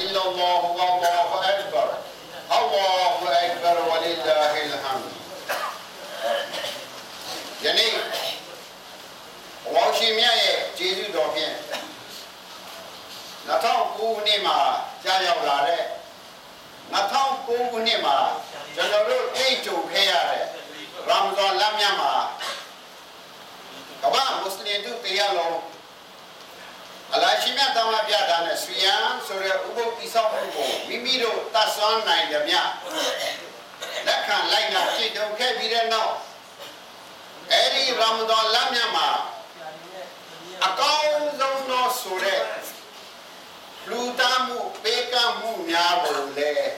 إلا الله والله أكبر الله أكبر ولله الحمد ယနေ့ဝေါရှင်မြတ်ရဲ့ကျေးဇူးတော်ဖြင့်2009ခုနှစ်မှာကြာရောက်လာတဲ့2009ခုနှစ်မှာကျွန်တော်တို့အိတ်ကြုံခဲ့ရတဲ့ရမဇန်လမြတ်မှာကမ္ဘာမွတ်စလင်တို့တရားလုံး အလာရှိမြတ်တောင်းလာပြတာနဲ့ဆွေယံဆိုတဲ့ဥပုပ်တိဆောက်မှုကိုမိမိတို့တတ်ဆွမ်းနိုင်ကြမြလက်ခံလိုက်နာကြည်တုံခဲ့ပြီးတဲ့နောက်အဲ့ဒီရမဒန်လမြတ်မှာအကောင်းဆုံးသောဆိုတဲ့လူသားမှုပေးကမ်းမှုများကိုလည်း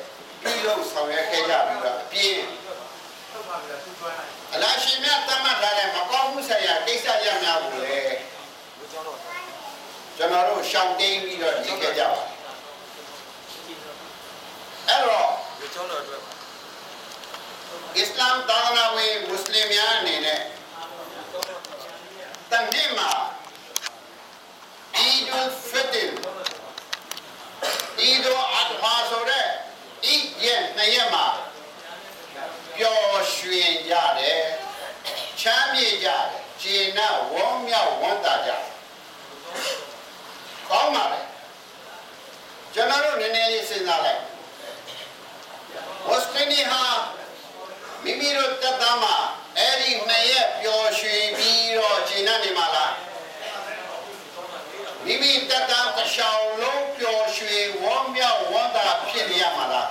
ပြုလုပ်ဆောင်ရွက်ခဲ့ကြပြီးတော့အပြည့်အလားရှိမြတ်တမတ်ထားတဲ့မကောင်းမှုဆိုင်ရာကိစ္စရပ်များကိုလည်း ကျွန်တော်တို့ရှောင်တိန်ပြီးတော့နေခဲ့ကြပါတယ်အဲ့တော့အစ္စလာမ်သာသနာဝင်မွတ်စလင်များအနေနဲ့တန်ဒီမှာအီဒူဖစ်တ်အီဒူအတ်ဟာဆိုတဲ့အီရဲ့နှစ်ရက်မှာပျော်ရွှင်ကြတယ်ချမ်းမြေ့ကြတယ်ခြေနှဝမ်းမြောက်ဝမ်းသာကြတယ် ကောင်းပါလေကျွန်တော်တို့နည်းနည်းလေးစဉ်းစားလိုက်ဝတ်စတနီဟာမိမိတို့တက်သားမှာအဲ့ဒီနှစ်ရက်ပျော်ရွှင်ပြီးတော့ခြေနှနေမှာလားမိမိတက်သားတစ်ချောင်းလုံးပျော်ရွှင်ဝမ်းမြောက်ဝမ်းသာဖြစ်နေရမှာလား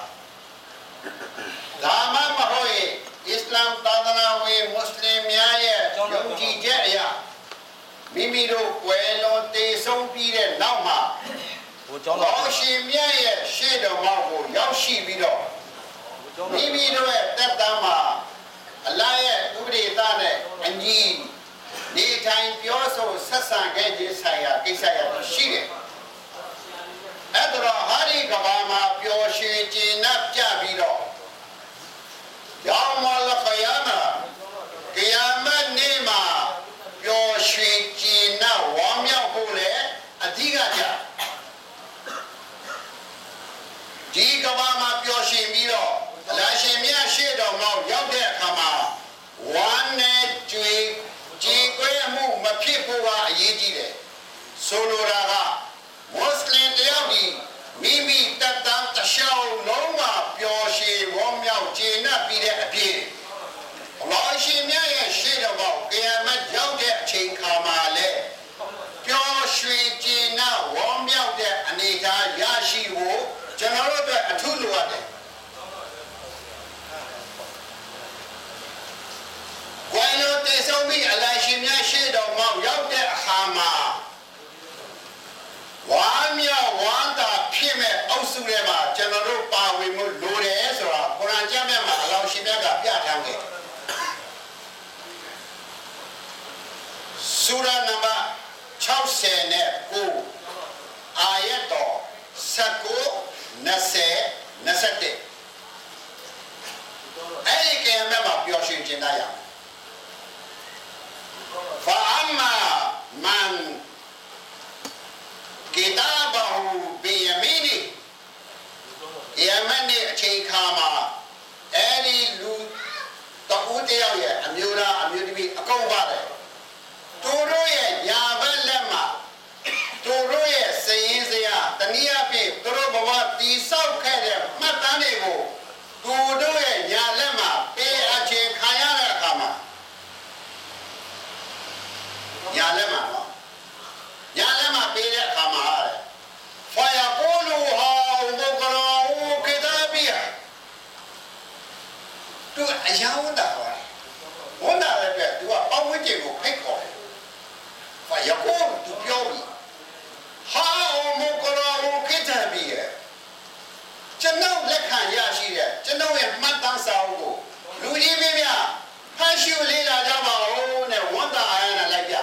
ဒါမှမဟုတ်ရင်အစ္စလာမ်သာသနာဝင်မွတ်စလင်များရဲ့ယုံကြည်ချက်အရာ မိမိတို့ကွယ်လွန်တည်ဆုံးပြီးတဲ့နောက်မှာဘုကျောင်းတော်ဘောရှင်မြတ်ရဲ့ရှေ့တော်မှာကိုရောက်ရှိပြီးတော့မိမိတို့ရဲ့တက်တမ်းမှာအလားရဲ့ဥပဒေသားနဲ့အညီနေထိုင်ပြောဆိုဆက်ဆံခဲ့ခြင်းဆိုင်ရာကိစ္စရရှိတယ်။အဲ့တော့ဟာဒီကဘာမှာပျော်ရွှင်ကျဉ်납ကြပြီးတော့ယောမလခယမကီယာမတ်နေ့မှာပျော်ရွှင်ကျဉ်납ဝမ်းမြောက်ဖို့လေအဓိကကြဒီ ကဘာမှာပျော်ရွှင်ပြီးတော့အလရှင်မြတ်ရှေ့တော်မှာရောက်တဲ့အခါမှာဝမ်းနဲ့ကြွေကြည်ကွဲမှုမဖြစ်ဖို့ကအရေးကြီးတယ်ဆိုလိုတာကမွတ်စလင်တယောက်ဒီမိမိတက်တမ်းတစ်လျှောက်လုံးမှာပျော်ရွှင်ဝမ်းမြောက်ကျေနပ်ပြီးတဲ့အဖြစ်အလရှင်မြတ်ရဲ့ရှေ့တော်မှာကီယာမတ်ရောက်တဲ့အချိန်ခါမှာလဲပျော်ရွှင်ကျေနပ်ဝမ်းမြောက်တဲ့အနေအထားရရှိဖို့ကျွန်တော်တို့အတွက်အထူးလိုအပ်တယ်ကွယ်လို့တည်ဆုံးပြီးအလရှင်မြတ်ရှေ့တော်မှာရောက်တဲ့အခါ မှာဝမ်းမြောက်ဝမ်းသာဖြစ်မဲ့အုပ်စုထဲမှာကျွန်တော်တို့ပါဝင်မှုလိုတယ်ဆိုတာကုရ်အာန်ကျမ်းမြတ်မှာအလောရှင်မြတ်ကပြဋ္ဌာန်းခဲ့ဆူရာနံပါတ်60နဲ့9အာယတ်တော်19 20 21အဲ့ဒီကံမြတ် မန်နဲ့အချိန်ခါမှာအဲ့ဒီလူတဦးတယောက်ရဲ့အမျိုးသားအမျိုးသမီးအကုန်ပါတယ်သူတို့ရဲ့ညာဘက်လက်မှာသူတို့ရဲ့စည်ရင်းစရာတနည်းအားဖြင့်သူတို့ဘဝတည်ဆောက်ခဲ့တဲ့မှတ်တမ်းတွေကိုသူတို့ရဲ့ညာ သူအရာဝန်တာပါဝန်တာလည်းပဲသူကပေါင်းဝန်းကျင်ကိုဖိတ်ခေါ်တယ်။ဘာရောက်ကိုသူပြောပြီးဟာမကရာဟူကိတဘီရဲ့ကျွန်တော်လက်ခံရရှိတဲ့ကျွန်တော်ရဲ့မှတ်တမ်းစာအုပ်ကိုလူကြီးမင်းများဖတ်ရှုလေးလာကြပါဦးနဲ့ဝန်တာအာရနဲ့လိုက်ပြ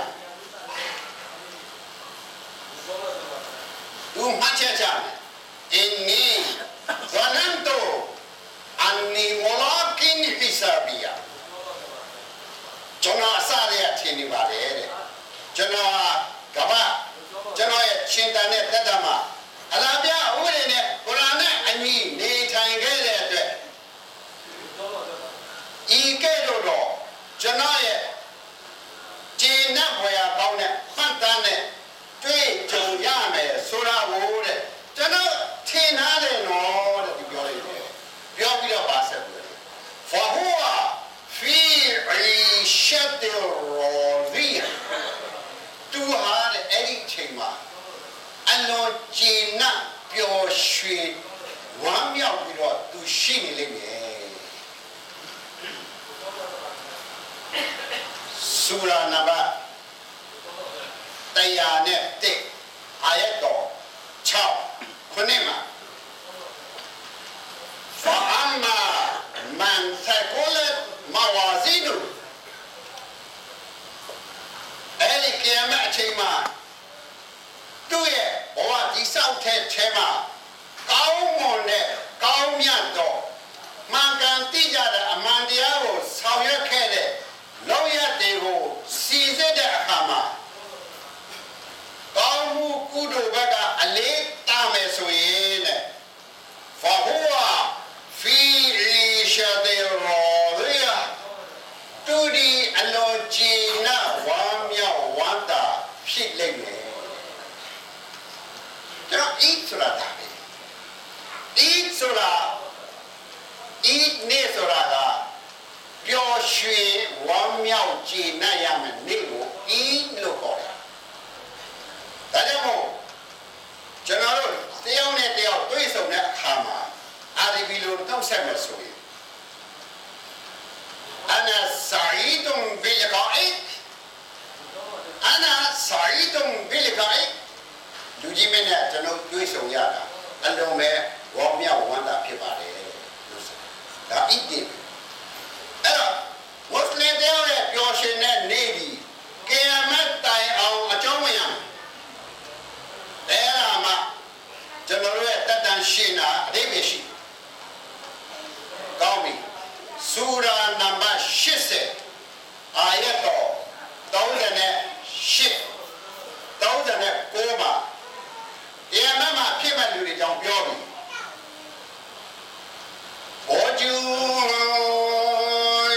သူမှတ်ချက်ချတယ်အင်းနီဇနန်တိုအန်နီမောလာကင်ဟီဆာဘီယာ ကျွ အဲ့ဒီကမအချိန်မှာသူ့ရဲ့ဘဝဒီဆောက်တဲ့ထဲမှာကောင်းမွန်တဲ့ကောင်းမြတ်တော့မှန်ကန်သိကြတဲ့အမှန်တရားကိုဆောင်ရွက်ခဲ့ ဆိုတာဒါပဲဒီဆိုတာဒီနေ့ဆိုတာကပျော်ရွှင်ဝမ်းမြောက်ကြည်နပ်ရမယ်နေ့ကိုဒီလို့ခေါ်တာဒါကြောင့်မို့ကျွန်တော်တို့တယောက်နဲ့တယောက်တွေ့ဆုံတဲ့အခါမှာအာရီဘီလိုတောက်ဆက်မယ်ဆိုရင်အနာစာအီတုံဘီယကာ လူကြီးမင်းနဲ့ကျွန်တော်တွေ့ဆုံရတာအလုံးပဲဝေါမြောက်ဝမ်းသာဖြစ်ပါတယ်လို့ဆိုဒါဣတိအဲ့တော့မွတ်စလင်တယောက်ရဲ့ပျော်ရွှင်တဲ့နေ့ဒီကီယာမတ်တိုင်အောင်အကြောင်းဝင်ရမယ်အဲ့ဒါမှကျွန်တော်တို့ရဲ့တတ်တန်ရှင်းတာအတိတ်ပဲရှိတယ်ကောင်းပြီစူရာနံပါတ်80အာယတ်တော်38 39မှာ တရားမမှာဖြစ်မဲ့လူတွေကြောင့်ပြောပြီဘောဂျူ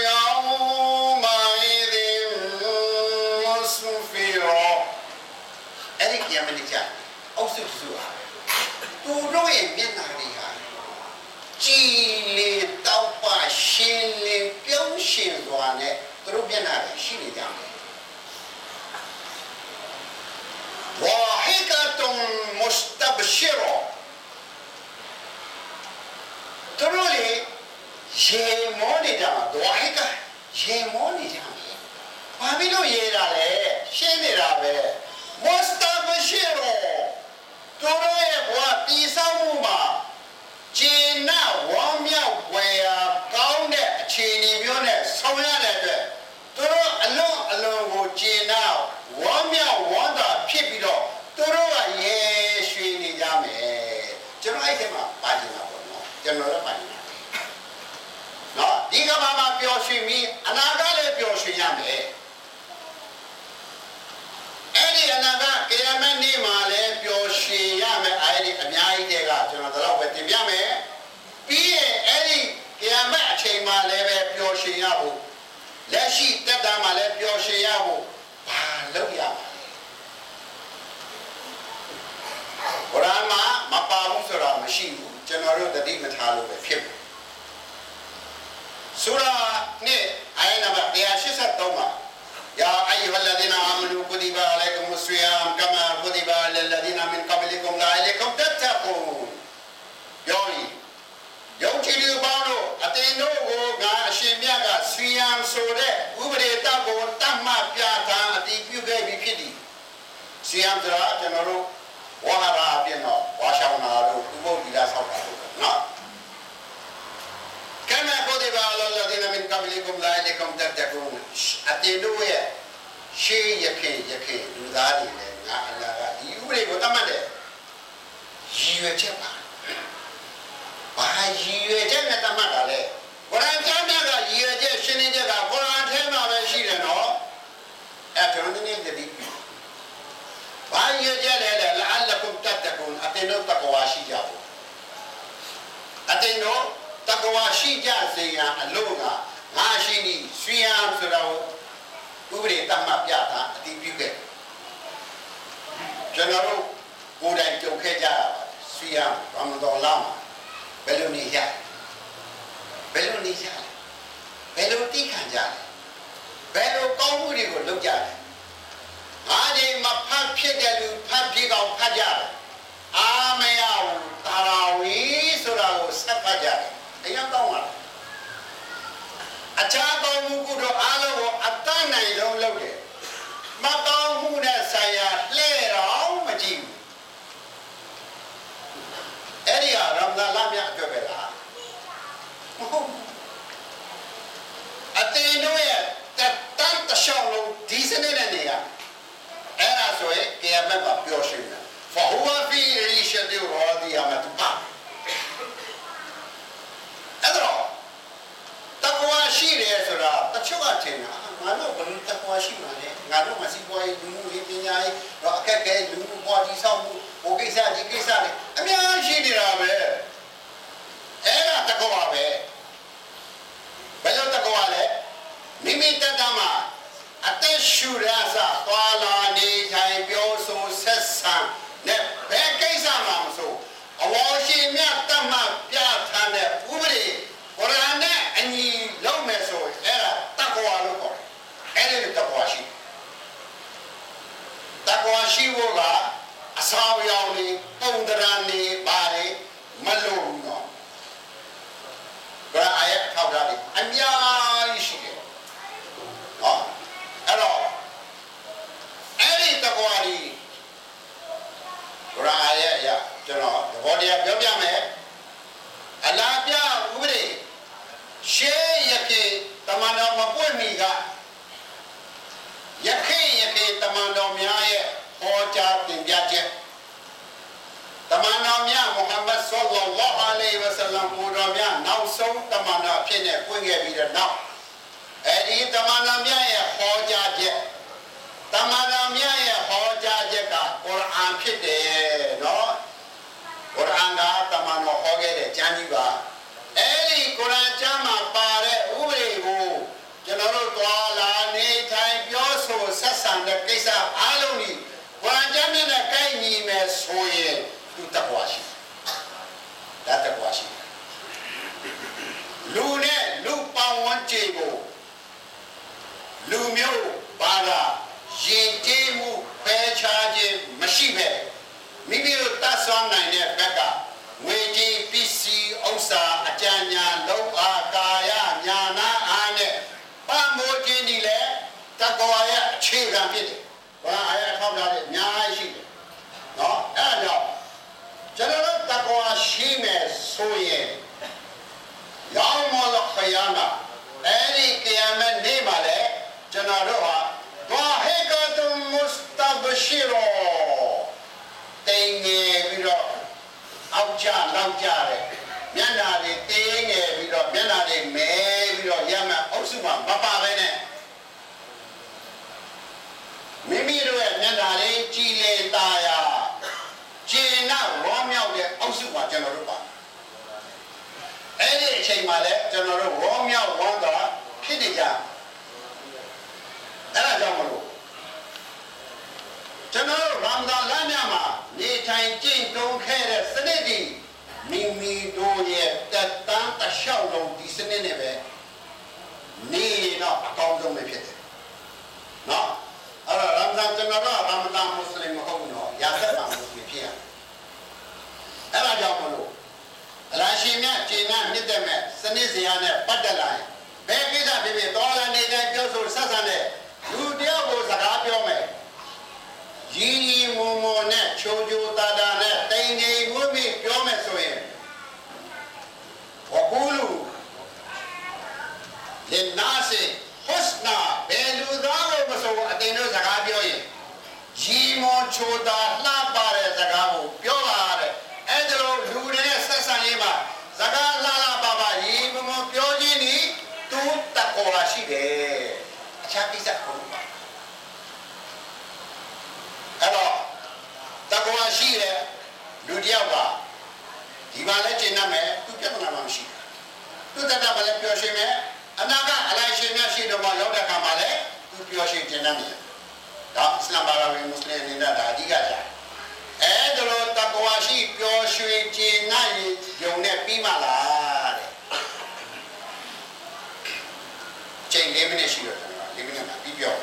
ယောမိုင်ဒီမဆူဖီရောအဲ့ဒီကယမနိချာအုပ်စုစုဟာသူတို့ရဲ့မျက်နှာတွေဟာကြည်လေတောက်ပါရှင်းလင်းပြုံးရှင်စွာနဲ့သူတို့မျက်နှာတွေရှိနေကြတယ်ဝါဟီ ကတုံမုစတဘရှီရောသူတို့လေရေမောနေကြမှာဒွာဟီကရေမောနေကြမှာဘာဖြစ်လို့ရေတာလဲရှင်းနေတာပဲမုစတဘရှီရောသူတို့ရဲ့ဘဝတည်ဆောက်မှုမှာကျင်နာဝမ်းမြောက်ွယ်ရာကောင်းတဲ့အခြေအနေမျိုးနဲ့ဆောင်ရတဲ့အတွက်သူတို့အလွန်အလွန်ကိုကျင်နာဝမ်းမြောက်ဝမ်းသာဖြစ်ပြီးတော့သူတို့ကရေရွှေနေကြမယ်ကျွန်တော်အဲ့ဒီမှာပါကျင်တာပေါ့နော် ကျွန်တော်လည်းပါကျင်တာနော်ဒီကဘာမှာပျော်ရွှင်ပြီးအနာဂတ်လည်းပျော်ရွှင်ရမယ်အဲ့ဒီအနာဂတ်ကေယမက်နေ့မှာလည်းပျော်ရွှင်ရမယ်အဲ့ဒီအများကြီးတဲ့ကကျွန်တော်တော့ပဲတင်ပြမယ်ပြီးရင်အဲ့ဒီကေယမက်အချိန်မှာလည်းပဲပျော်ရွှင်ရဖို့လက်ရှိတက်တာမှာလည်းပျော်ရွှင်ရဖို့ဘာလုပ်ရမလဲကုရ်အာန်မှာမပါဘူးဆိုတာမရှိဘူး ကျွန်တော်တို့တတိမထားလို့ပဲဖြစ်တယ်ဆူရာနဲ့အာယနံပါတ်183မှာ يا أيها الذين آمنوا كتب عليكم الصيام كما كتب على الذين من قبلكم لعلكم تتقون ပြောရင်ယုံကြည်သူပေါင်းတို့အတင်တို့ကိုငါအရှင်မြတ်ကဆွေယံဆိုတဲ့ဥပဒေတပ်ကိုတတ်မှတ်ပြတာအတိပြုခဲ့ပြီးဖြစ်သည်ဆွေယံဆိုတာကျွန်တော်တို့ ဝါလာအပြင်တော့ဝါရှောင်းတာတို့သူဘုတ်ဒီလာဆောက်တာတို့နော်ကဲမဲ့ကိုဒီဘာလောလဒီနမင်ကဘလီကုမ်လိုင်လီကုမ်တတ်တကုမ်အတေတို့ရဲ့ရှေးရခင်ရခင်လူသားတွေလည်းငါအလာကဒီဥပဒေကိုတတ်မှတ်တယ်ရည်ရွယ်ချက်ပါဘာရည်ရွယ်ချက်နဲ့တတ်မှတ်တာလဲကုရ်အာန်ကျမ်းကရည်ရွယ်ချက်ရှင်းလင်းချက်ကကုရ်အာန်ထဲမှာပဲရှိတယ်နော်အဲကျွန်တော်နည်းနည်းသတိပြု ည်ရွယ်ချက်လဲလဲလအလကုမ်တတ်တကွန်အတင်တို့တကွာရှိကြဖို့အတင်တို့တကွာရှိကြစေရန်အလို့ကငါရှိနီဆွေးရန်ဆိုတော့ဥပဒေတတ်မှတ်ပြတာအတိပြုခဲ့ကျွန်တော်တို့ကိုယ်တိုင်ကြုံခဲ့ကြရပါတယ်ဆွေးရန်ဘာမတော်လာမှာဘယ်လိုနေရဘယ်လိုနေရဘယ်လိုတိခံကြလဲဘယ်လိုကောင်းမှုတွေကိုလုပ်ကြလဲငါဒီမ ဖြစ်တဲ့လူဖတ်ပြီးကောင်ဖတ်ကြတယ်အာမရဘူးတာရာဝီဆိုတာကိုဆက်ဖတ်ကြတယ်အရင်ကောင်းပါလားအခြားကောင်းမှုကုတော့အားလုံးကိုအတတ်နိုင်ဆုံးလုပ်တယ်မကောင်းမှုနဲ့ဆိုင်ရာလှဲ့တော့မကြည့်ဘူးအဲ့ဒီဟာရမလာလာမြတ်အတွက်ပဲလားအတင်တို့ ကွာရှိတယ်ဆိုတာတချို့ကထင်တာငါတို့ဘယ်လိုတကွာရှိမှာလဲငါတို့မစီပွားရေးလူမှုရေးပညာရေးတော့အခက်အခဲလူမှုပွားကြီးဆောင်မှုဟိုကိစ္စဒီကိစ္စတွေအများကြီးရှိနေတာပဲအဲ့ဒါတကွာပဲဘယ်လိုတကွာလဲမိမိတတ်တာမှာအသက်ရှူရစာသွားလာနေထိုင်ပြောဆိုဆက်ဆံနဲ့ ဘယ်ကိစ္စမှမဆိုအဝေါ်ရှိမြတ်တတ်မှပြဋ္ဌာန်းတဲ့ဥပဒေကုရ်အာန်နဲ့အညီလုပ်မယ်ဆိုရင်အဲ့ဒါတကွာလို့ခေါ်တယ်အဲ့ဒီတကွာရှိတကွာရှိဖို့ကအဆောင်ရောင်နေပုံတရံနေပါတယ်မလို့ဘူးနော်ကုရ်အာန်ရဲ့ထောက်ထားတယ်အများကြီးရှိတယ်နော်အဲ့တော့အဲ့ဒီတကွာဒီ ကုရ်အာန်ရဲ့အရာကျွန်တော်သဘောတရားပြောပြမယ်အလားပြဥပဒေရှေးရခေတမန်တော်မပွင့်မီကယခေယခေတမန်တော်များရဲ့ဟောကြားတင်ပြချက်တမန်တော်များမုဟမ္မဒ်ဆလ္လာလာဟ်အလိုင်းဝဆလမ်ကိုတော်များနောက်ဆုံးတမန်တော်ဖြစ်နေပွင့်ခဲ့ပြီးတဲ့နောက်အဲဒီတမန်တော်များရဲ့ဟောကြားချက်တမန်တော်များရဲ့ဟောကြားချက်ကကုရ်အာန်ဖြစ်တယ်နော်ကုရ်အာန်ကတမန်တော်ဟောခဲ့တဲ့ကျ မ်းကြီးပါအဲ့ဒီကုရ်အာန်ကျမ်းမှာပါတဲ့ဥပဒေကိုကျွန်တော်တို့သွားလာနေထိုင်ပြောဆိုဆက်ဆံတဲ့ကိစ္စအားလုံးကြီးကုရ်အာန်ကျမ်းနဲ့ကိုက်ညီမယ်ဆိုရင်သူတကွာရှိတယ်ဒါတကွာရှိတယ်လူနဲ့လူပေါင်းဝန်းကျင်ကိုလူမျိုးဘာသာရင်ကျေးမှုဖယ်ခြားခြင်းမရှိပဲမိမိတို့တတ်ဆွမ်းနိုင်တဲ့ဘက်က ဝိတိပစ္စည်းဥစ္စာအကြံဉာဏ်လောအာကာယညာနာအားနဲ့ပမိုးခြင်းဒီလေတကောရဲ့အခြေခံဖြစ်တယ်။ဘာအာရထောက်လာတဲ့အများကြီးရှိတယ်။နော်အဲ့တော့ကျွန်တော်တို့တကောရှိမယ်ဆိုရင်ရောင်းမောလခယာနာအဲ့ဒီကယာမတ်နေ့မှာလေကျွန်တော်တို့ဟာဒွာဟေကတုမုစတဘရှီရောတင်ငယ်ပြီးတော့ အောက်ကျလောက်ကျတယ်မျက်နာတွေတင်းငယ်ပြီးတော့မျက်နာတွေမဲပြီးတော့ရမအုပ်စုမှာမပါပဲနဲ့မိမိတို့ရဲ့မျက်နာတွေကြည်လေตาရကျင်နာရောမြောက်တဲ့အုပ်စုမှာကျွန်တော်တို့ပါအဲ့ဒီအချိန်မှာလည်းကျွန်တော်တို့ရောမြောက်ဝမ်းသာဖြစ်နေကြအဲ့ဒါကြောင့်မလို့ကျွန်တော်တို့ရမဒန်လမ်းမြမှာနေထိုင်ကြင့်တုံးခဲ့တဲ့စနစ်ဒီမိ မိတို့ရဲ့တက်တန်းတစ်လျှောက်လုံးဒီစနစ်နဲ့ပဲနေတော့အကောင်းဆုံးပဲဖြစ်တယ်။နော်အဲ့တော့ရမဒန်ကျွန်တော်တို့ရမဒန်မွတ်စလင်မဟုတ်ဘူးနော်ရာသက်မှာမွတ်စလင်ဖြစ်ရအဲ့ဒါကြောင့်မလို့အလားရှိမြကျေနပ်မြင့်တဲ့မဲ့စနစ်စရာနဲ့ပတ်သက်လာရင်ဘယ်ကိစ္စဖြစ်ဖြစ်တော်လာနေတိုင်းပြောဆိုဆက်ဆံတဲ့လူတယောက်ကိုစကားပြောမယ်ရီရီမုံမုံနဲ့ချိုချိုတာတာနဲ့တိမ်တိမ်ဝှက်ပြီးပြောမယ်ဆိုရင် ဝကူလူလင်နာစေဟွစနာဘယ်လူသားကိုမဆိုအတင်တို့စကားပြောရင်ရီမွန်ချိုတာလှပတဲ့စကားကိုပြောပါတဲ့အဲ့ဒါလိုလူတွေနဲ့ဆက်ဆံရေးမှာစကားလှလှပပရီမွန်မွန်ပြောခြင်းဒီသူတကောလာရှိတယ်အခြားကိစ္စကိုပါအဲ့တော့တကွာရှိတဲ့လူတယောက်ကဒီမှာလဲကျင့်တတ်မယ်သူပြဿနာမှမရှိဘူးသူ တတ်တာမလဲပျော်ရွှင်မယ်အနာကအလိုက်ရှင်များရှိတော့မှရောက်တဲ့အခါမှာလဲသူပျော်ရွှင်ကျင့်တတ်မယ်ဒါအစ္စလာမ်ဘာသာဝင်မွတ်စလင်နေတာဒါအဓိကကြအဲ့ဒါလို့တကွာရှိပျော်ရွှင်ကျင့်နိုင်ရုံနဲ့ပြီးမှလားတဲ့ချိန်၄မိနစ်ရှိတော့၄မိနစ်မှာပြီးပြော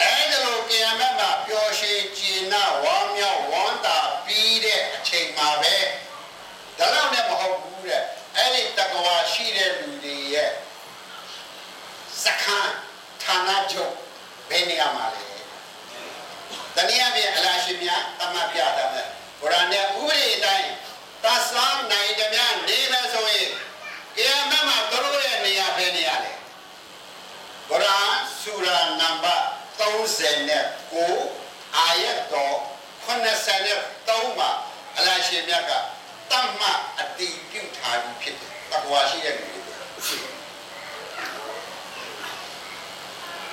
အဲ့ဒါလို့ကီယာမတ်မှာပျော်ရွှင်ကျင်နာဝမ်းမြောက်ဝမ်းသာပြီးတဲ့အချိန်မှာပဲဒါတော့လည်းမဟုတ်ဘူးတဲ့အဲ့ ဒီတကွာရှိတဲ့လူတွေရဲ့စခန်းဌာနချုပ်ဘယ်နေရာမှာလဲတနည်းအားဖြင့်အလားရှိများတမတ်ပြတာပဲကုရ်အာန်ရဲ့ဥပဒေအတိုင်းသတ်ဆောင်နိုင်ကြမြနေမယ်ဆိုရင်ကီယာမတ်မှာသူတို့ရဲ့နေရာဘယ်နေရာလဲကုရ်အာန်ဆူရာနံပါတ်39အာယတ်တော်83မှာအလရှင်မြတ်ကတတ်မှတ်အတိပြုထားပြီး ဝါရှိတဲ့လူတွေ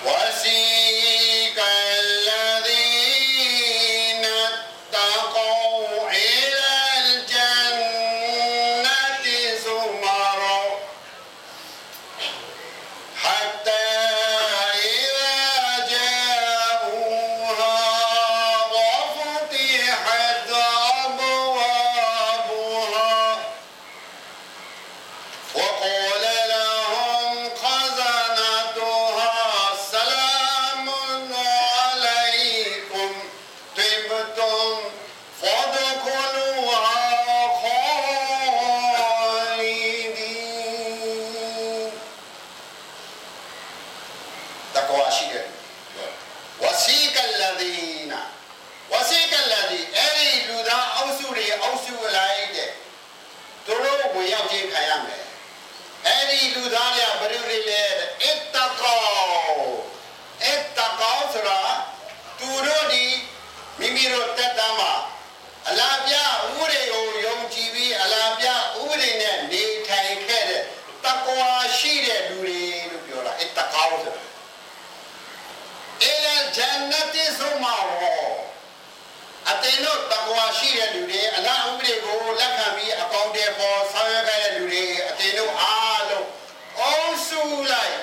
ဝါစီ on င်တို့တကွာရှိတဲ့လူတွေအလားဥပဒေကိုလက်ခံပြီးအကောင့်တွေပေါ်ဆောင်ရွက်ခဲ့တဲ့လူတွေအတင်တို့အားလုံးအုံးစုလိုက်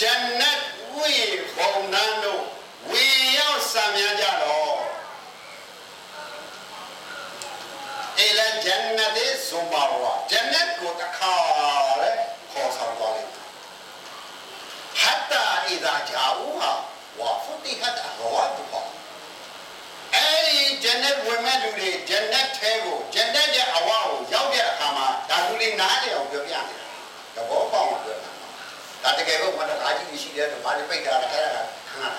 ဂျန်နတ်ဝိဘုံနန်းတို့ဝေရောက်ဆံမြန်းကြတော့အေလဂျန်နတ်ရဲ့ဇုံမာဝါဂျန်နတ်ကိုတခါလေခေါ်ဆောင်သွားလိုက် حتى إذا جاءوها وفتحت أبوابها အဲ့ ဒီဂျန်နတ်ဝင်မဲ့လူတွေဂျန်နတ်ထဲကိုဂျန်နတ်ရဲ့အဝါကိုရောက်တဲ့အခါမှာဒါလူတွေနားလည်အောင်ပြောပြနေတာသဘောပေါက်အောင်ပြောတာဒါတကယ်လို့မတကားကြီးရှိတယ်တော့ဘာလို့ပိတ်ကြတာလဲအဲ့ဒါခဏတာ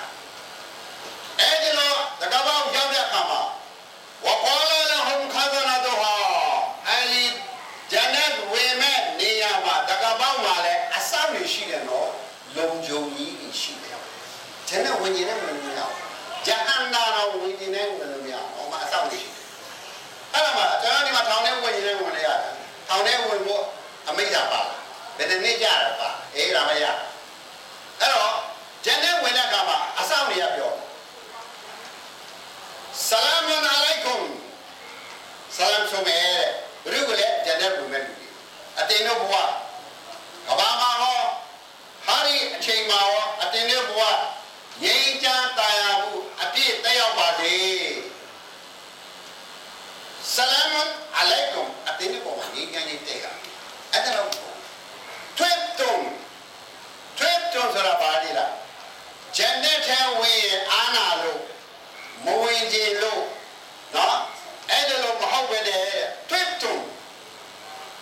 အဲ့ဒီလိုတကဘာရောက်တဲ့အခါမှာဝကောလလဟွမ်ခဇနာတောဟာအဲ့ဒီဂျန်နတ်ဝင်မဲ့နေရာမှာတကဘာမှာလည်းအဆောင်တွေရှိတယ်နော်လုံခြုံကြီးရှိတယ်ဂျန်နတ်ဝင်ရင်လည်းဝင်နေရအောင် ဂျဟန္နာတော်ဝိညာဉ်နဲ့ဝင်လို့မရအောင်ဟောမှာအဆောက်ရှိတယ်အဲ့ဒါမှကျွန်တော်ဒီမှာထောင်ထဲဝင်ရင်လည်းဝင်လေရတယ်ထောင်ထဲဝင်ဖို့အမိန့်သာပါဘယ်နှစ်ကြရပါအေးဒါမရအဲ့တော့ဂျန်နဲ့ဝင်တဲ့အခါမှာအဆောက်နေရပြောဆလာမန်အလိုင်ကွမ်ဆလာမ်ဆိုမဲဘုရုကလည်းဂျန်နဲ့ဝင်မဲ့လူတွေအတင်းတို့ဘဝကဘာမှာဟောဟာဒီအချိန်မှာဟောအတင်းတို့ဘဝ ငြိမ်းချမ်းတာယာမှုအပြည့်တက်ရောက်ပါစေဆလာမ်အလိုင်ကွမ်အတင်းပေါ်မှာငြိမ်းချမ်းရေးတဲ့ကအဲ့ဒါတော့ထွတ်တုံထွတ်တုံဆိုတာဘာလဲလားဂျန်တဲ့ထဲဝင်ရင်အာနာလို့မဝ င်ကြည်လို့နော်အဲ့ဒါလို့မဟုတ်ပဲတဲ့တွေ့တူ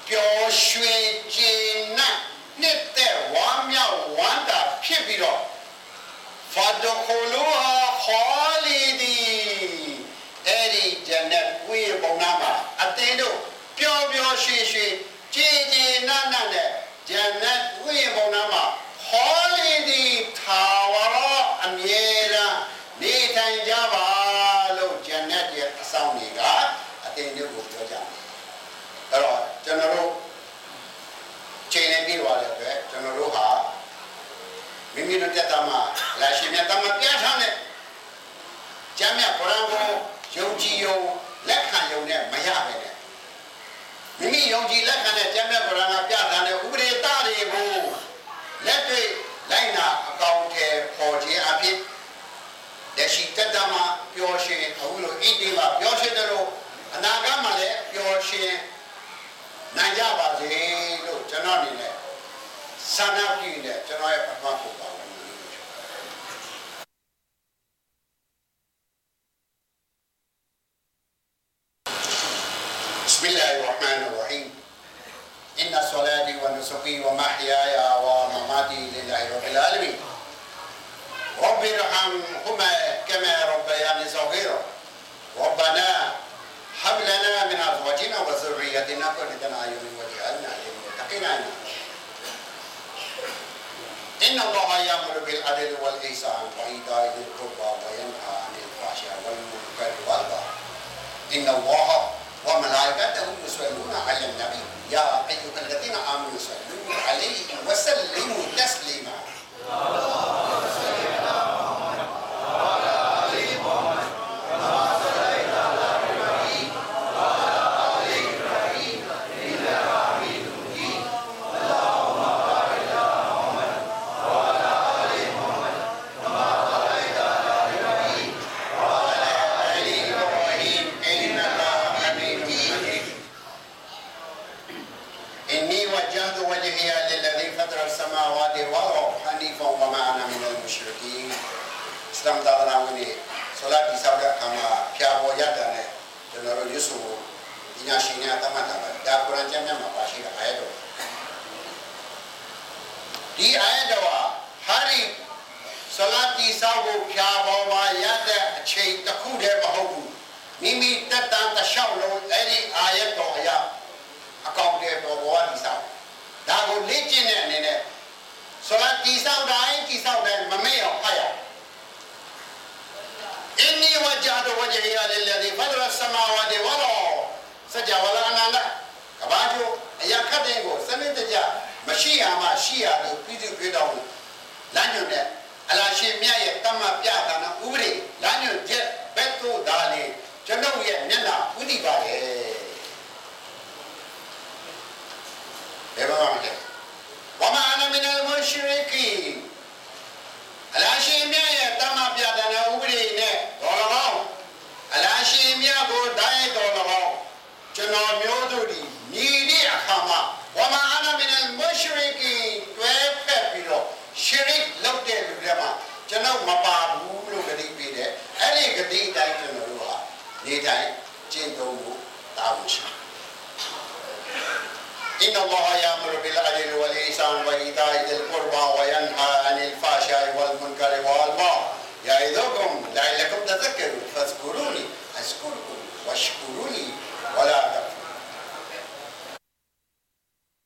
ပျော်ရွှင်ကြည်နံ့နှစ်သက်ဝမ်းမြောက်ဝမ်းသာဖြစ်ပြီးတော့ဖာဒခလူဟာခလီဒီအဲ့ဒီဂျန်နက်ကိုယ်ပုံနာမှာအတင်းတို့ပျော်ပျော်ရွှင်ရွှင်ကြည်ကြည်နံ့နံ့နဲ့ဂျန်နက်ကိုယ်ပုံနာမှာခလီဒီသာဝရအမြဲ အဆောင်တွေကအတင်းတို့ကိုပြောကြတယ်အဲ့တော့ကျွန်တော်တို့ချိန်နေပြီးသွားတဲ့အတွက်ကျွန်တော်တို့ဟာမိမိတို့တက်တာမှာလာရှင်မြတ်တမပြတ်ထားတဲ့ကျမ်းမြတ်ကုရ်အာန်ကိုယုံကြည်ယုံလက်ခံယုံနဲ့မရပဲနဲ့မိမိယုံကြည်လက်ခံတဲ့ကျမ်းမြတ်ကုရ်အာန်ကပြထားတဲ့ဥပဒေသားတွေကိုလက်တွေ့လိုက်နာအကောင့်ထဲပေါ်ခြင်းအဖြစ် လက်ရှိတက်တာမှာပျော်ရှင်အခုလိုအင်းဒီမှာပျော်ရှင်တယ်လို့အနာဂတ်မှာလည်းပျော်ရှင်နိုင်ကြပါစေလို့ကျွန်တော်အနေနဲ့ဆန္ဒပြုတဲ့ကျွန်တော်ရဲ့ပထမပုံပါဘိလ္လာဟ်ရဟ်မာန်ရဟီမ်အင်နဆလာတီဝနုဆကီဝမဟယာ رب ارحمهما كما ربياني صغيرا ربنا هب لنا من أزواجنا وذريتنا قرة أعين واجعلنا للمتقين إماما. إن الله يأمر بالعدل والإحسان وإيتاء ذي القربى وينهى عن الفحشاء والمنكر والبغي. إن الله وملائكته يصلون على النبي. يا أيها الذين آمنوا صلوا عليه وسلموا تسليما. ဒီအာယတ်တော်ဟာဟာရီဆလာတီဆောက်ကိုဖျာပေါ်မှာရတဲ့အချိန်တစ်ခုတည်းမဟုတ်ဘူးမိမိတက်တန်တစ်လျှောက်လုံးအဲ့ဒီအာယတ်တော်အရာအကောင့်တွေပေါ်ပေါ်ဒီဆောက်ဒါကိုလေ့ကျင့်တဲ့အနေနဲ့ဆလာတီဆောက်တိုင်းတီဆောက်တိုင်းမမေ့အောင်ဖတ်ရအောင် إني وجهت وجهي للذي فطر السماوات والأرض စကြဝဠာအနန္တက ဘာကျိုအရာခတ်တဲ့ကိုစနစ်တကျမရှိရမှရှိရလို့ပြည်သူပြည်တော်လမ်းညွှန်တဲ့အလားရှိမြတ်ရဲ့တမတ်ပြတာနာဥပဒေလမ်းညွှန်ချက်ဘက်သို့ဒါလေကျွန်ုပ်ရဲ့မျက်နှာဥတည်ပါတယ်ဘယ်မှာမှမလဲဝမအနမီနလ်မရှရီကီအလားရှိမြတ်ရဲ့တမတ်ပြတာနာဥပဒေနဲ့တော်၎င်းအလားရှိမြတ်ကိုဓာတ်တော်၎င်းကျွန်တော်မျိုးတို့ဒီညီတဲ့အခါမှာဝမအနမီနလ်မရှရီကီတွဲဖက်ပြီး Shirik လုပ်တဲ့လူတွေမှာကျွန်တော်မပါဘူးလို့ဂတိပေးတယ်အဲ့ဒီဂတိအတိုင်းကျွန်တော်တို့ဟာနေတိုင်းကျင့်သုံးဖို့တာဝန်ရှိတယ် إن الله يأمر بالعدل والإحسان وإيتاء ذي القربى وينهى عن الفحشاء والمنكر والبغي يعظكم لعلكم تذكرون فاذكروني أذكركم واشكروني ولا تكفرون